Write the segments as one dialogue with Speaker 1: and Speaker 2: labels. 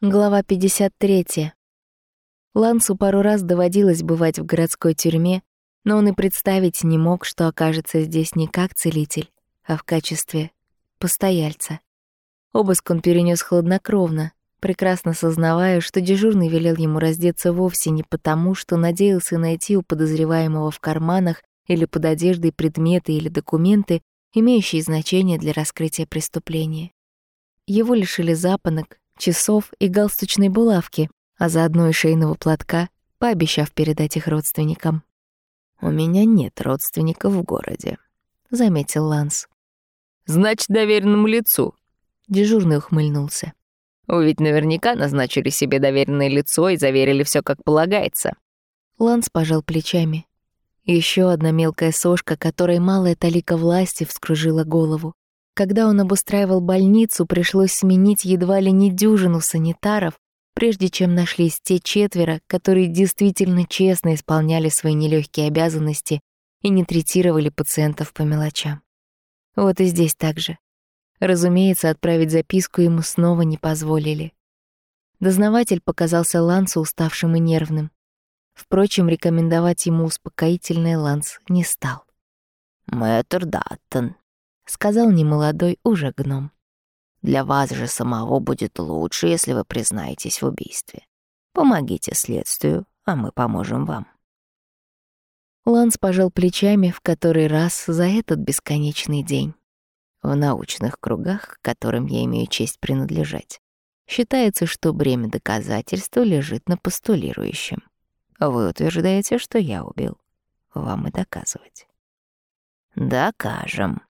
Speaker 1: Глава 53. Лансу пару раз доводилось бывать в городской тюрьме, но он и представить не мог, что окажется здесь не как целитель, а в качестве постояльца. Обыск он перенес хладнокровно, прекрасно сознавая, что дежурный велел ему раздеться вовсе не потому, что надеялся найти у подозреваемого в карманах или под одеждой предметы или документы, имеющие значение для раскрытия преступления. Его лишили запонок, часов и галстучной булавки, а заодно и шейного платка, пообещав передать их родственникам.
Speaker 2: «У меня нет родственников в городе», — заметил Ланс.
Speaker 3: «Значит, доверенному лицу», —
Speaker 1: дежурный ухмыльнулся.
Speaker 3: «Вы ведь наверняка назначили себе доверенное лицо и заверили все как полагается».
Speaker 1: Ланс пожал плечами. Еще одна мелкая сошка, которой малая талика власти вскружила голову. Когда он обустраивал больницу, пришлось сменить едва ли не дюжину санитаров, прежде чем нашлись те четверо, которые действительно честно исполняли свои нелегкие обязанности и не третировали пациентов по мелочам. Вот и здесь так же. Разумеется, отправить записку ему снова не позволили. Дознаватель показался Лансу уставшим и нервным. Впрочем, рекомендовать ему успокоительное Ланс не стал.
Speaker 2: «Мэтр Даттон,
Speaker 1: сказал немолодой уже гном.
Speaker 2: Для вас же самого будет лучше, если вы признаетесь в убийстве. Помогите следствию, а мы поможем вам.
Speaker 1: Ланс пожал плечами в который раз за этот бесконечный день.
Speaker 2: В научных кругах, к которым я имею честь принадлежать, считается, что бремя доказательства лежит на постулирующем. Вы утверждаете, что я убил. Вам и доказывать. Докажем.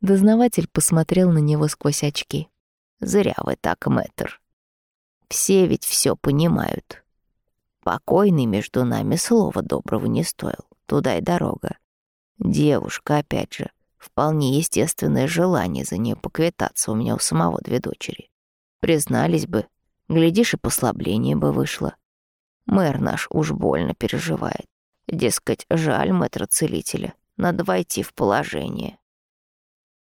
Speaker 1: Дознаватель посмотрел на него сквозь очки.
Speaker 2: «Зря вы так, мэтр. Все ведь все понимают. Покойный между нами слова доброго не стоил. Туда и дорога. Девушка, опять же, вполне естественное желание за нее поквитаться у меня у самого две дочери. Признались бы, глядишь, и послабление бы вышло. Мэр наш уж больно переживает. Дескать, жаль мэтра-целителя, надо войти в положение.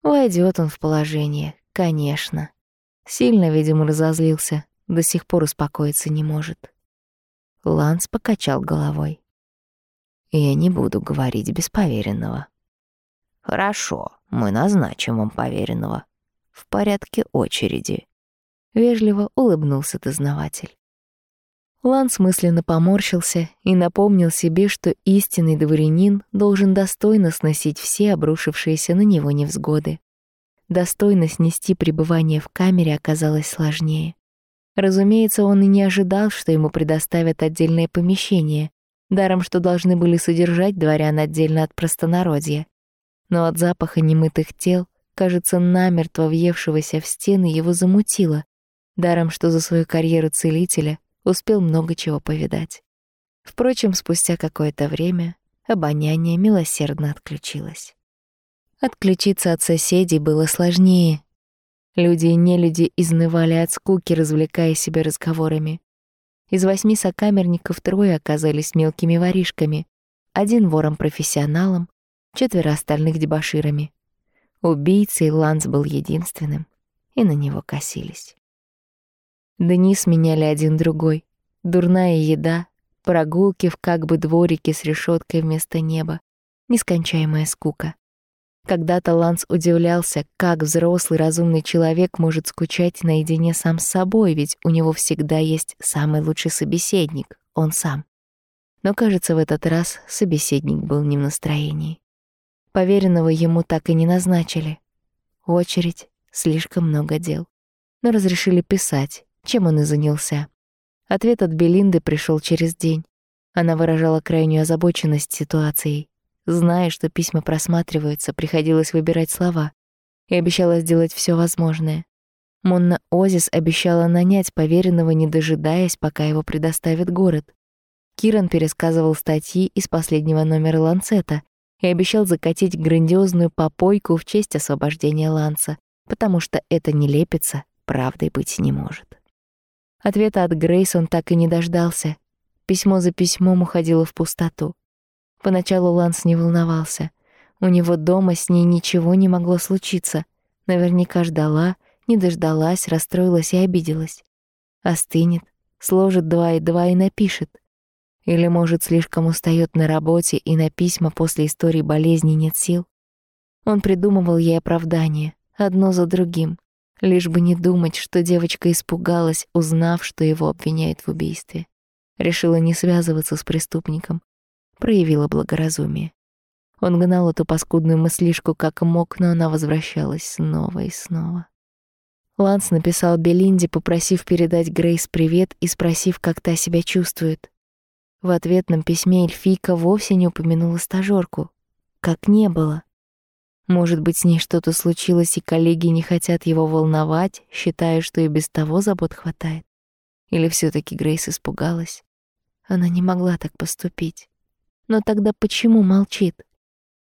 Speaker 1: Войдет он в положение, конечно. Сильно, видимо, разозлился, до сих пор успокоиться не может. Ланс покачал головой.
Speaker 2: Я не буду говорить без поверенного. Хорошо, мы назначим вам поверенного. В порядке очереди.
Speaker 1: Вежливо улыбнулся дознаватель. Ланс мысленно поморщился и напомнил себе, что истинный дворянин должен достойно сносить все обрушившиеся на него невзгоды. Достойно снести пребывание в камере оказалось сложнее. Разумеется, он и не ожидал, что ему предоставят отдельное помещение, даром что должны были содержать дворян отдельно от простонародья. Но от запаха немытых тел, кажется, намертво въевшегося в стены его замутило, даром что за свою карьеру целителя успел много чего повидать. Впрочем, спустя какое-то время обоняние милосердно отключилось. Отключиться от соседей было сложнее. Люди и нелюди изнывали от скуки, развлекая себя разговорами. Из восьми сокамерников трое оказались мелкими воришками, один вором-профессионалом, четверо остальных дебоширами. Убийцей Ланс был единственным, и на него косились. Дни сменяли один другой. Дурная еда, прогулки в как бы дворике с решеткой вместо неба, нескончаемая скука. Когда-то Ланс удивлялся, как взрослый разумный человек может скучать наедине сам с собой, ведь у него всегда есть самый лучший собеседник — он сам. Но, кажется, в этот раз собеседник был не в настроении. Поверенного ему так и не назначили. Очередь, слишком много дел. Но разрешили писать, чем он и занялся. Ответ от Белинды пришел через день. Она выражала крайнюю озабоченность ситуацией. Зная, что письма просматриваются, приходилось выбирать слова. И обещала сделать все возможное. Монна Озис обещала нанять поверенного, не дожидаясь, пока его предоставит город. Киран пересказывал статьи из последнего номера «Ланцета» и обещал закатить грандиозную попойку в честь освобождения Ланса, потому что это не лепится, правдой быть не может. Ответа от Грейс он так и не дождался. Письмо за письмом уходило в пустоту. Поначалу Ланс не волновался. У него дома с ней ничего не могло случиться. Наверняка ждала, не дождалась, расстроилась и обиделась. Остынет, сложит два и два и напишет. Или, может, слишком устает на работе и на письма после истории болезни нет сил. Он придумывал ей оправдание, одно за другим, лишь бы не думать, что девочка испугалась, узнав, что его обвиняют в убийстве. Решила не связываться с преступником, проявила благоразумие. Он гнал эту паскудную мыслишку как мог, но она возвращалась снова и снова. Ланс написал Белинде, попросив передать Грейс привет и спросив, как та себя чувствует. В ответном письме Эльфийка вовсе не упомянула стажёрку. Как не было. Может быть, с ней что-то случилось, и коллеги не хотят его волновать, считая, что и без того забот хватает. Или все таки Грейс испугалась? Она не могла так поступить. Но тогда почему молчит?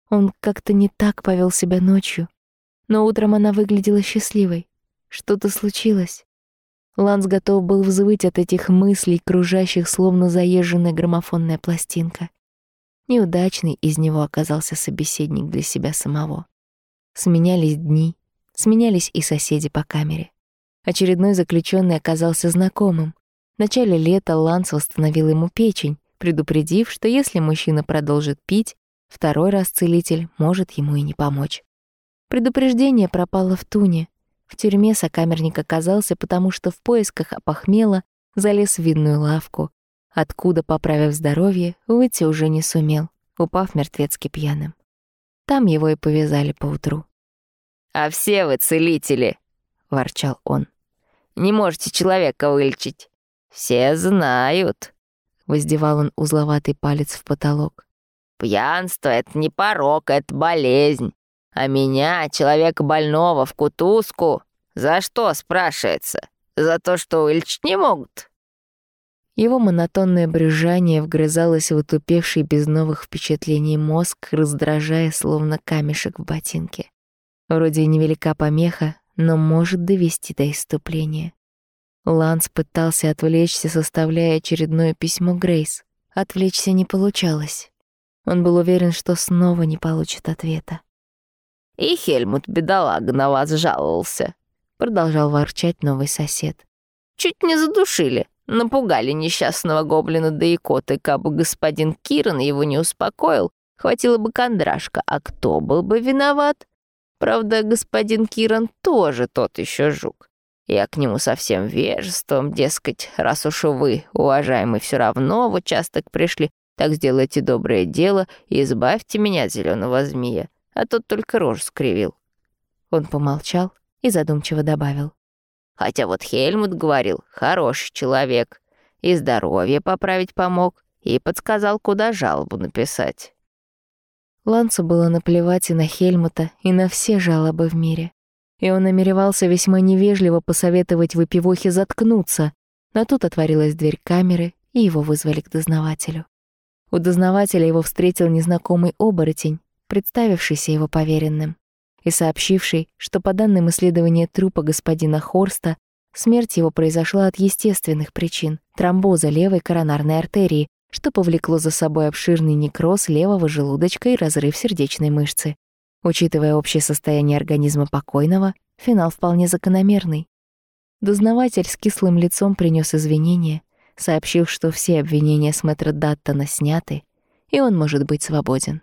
Speaker 1: Он как-то не так повел себя ночью. Но утром она выглядела счастливой. Что-то случилось. Ланс готов был взвыть от этих мыслей, кружащих, словно заезженная граммофонная пластинка. Неудачный из него оказался собеседник для себя самого. Сменялись дни, сменялись и соседи по камере. Очередной заключенный оказался знакомым. В начале лета Ланс восстановил ему печень, предупредив, что если мужчина продолжит пить, второй раз целитель может ему и не помочь. Предупреждение пропало в туне, в тюрьме сокамерник оказался, потому что в поисках опохмела залез в винную лавку, откуда, поправив здоровье, выйти уже не сумел, упав мертвецки пьяным. Там его и повязали поутру.
Speaker 3: «А все вы целители!» — ворчал он. «Не можете человека вылечить. Все знают!» — воздевал он узловатый палец в потолок. «Пьянство — это не порок, это болезнь. А меня, человека больного, в кутузку, за что, спрашивается? За то, что вылечить не могут?»
Speaker 1: Его монотонное брюзжание вгрызалось в утупевший без новых впечатлений мозг, раздражая, словно камешек в ботинке. Вроде невелика помеха, но может довести до иступления. Ланс пытался отвлечься, составляя очередное письмо Грейс. Отвлечься не получалось. Он был уверен, что снова не получит ответа.
Speaker 3: И Хельмут, бедолага, на вас жаловался», — продолжал ворчать новый сосед. «Чуть не задушили, напугали несчастного гоблина да икоты, кабы господин Киран его не успокоил, хватило бы кондрашка, а кто был бы виноват? Правда, господин Киран тоже тот еще жук. Я к нему совсем вежеством, дескать, раз уж вы, уважаемый, все равно в участок пришли, так сделайте доброе дело и избавьте меня от зеленого змея а тот только рожь скривил.
Speaker 1: Он помолчал и задумчиво добавил.
Speaker 3: Хотя вот Хельмут говорил, хороший человек, и здоровье поправить помог, и подсказал, куда жалобу написать.
Speaker 1: Лансу было наплевать и на Хельмута, и на все жалобы в мире. И он намеревался весьма невежливо посоветовать выпивохе заткнуться, но тут отворилась дверь камеры, и его вызвали к дознавателю. У дознавателя его встретил незнакомый оборотень, представившийся его поверенным, и сообщивший, что по данным исследования трупа господина Хорста, смерть его произошла от естественных причин — тромбоза левой коронарной артерии, что повлекло за собой обширный некроз левого желудочка и разрыв сердечной мышцы. Учитывая общее состояние организма покойного, финал вполне закономерный. Дознаватель с кислым лицом принес извинения, сообщил, что все обвинения с мэтра Даттона сняты, и он может быть свободен.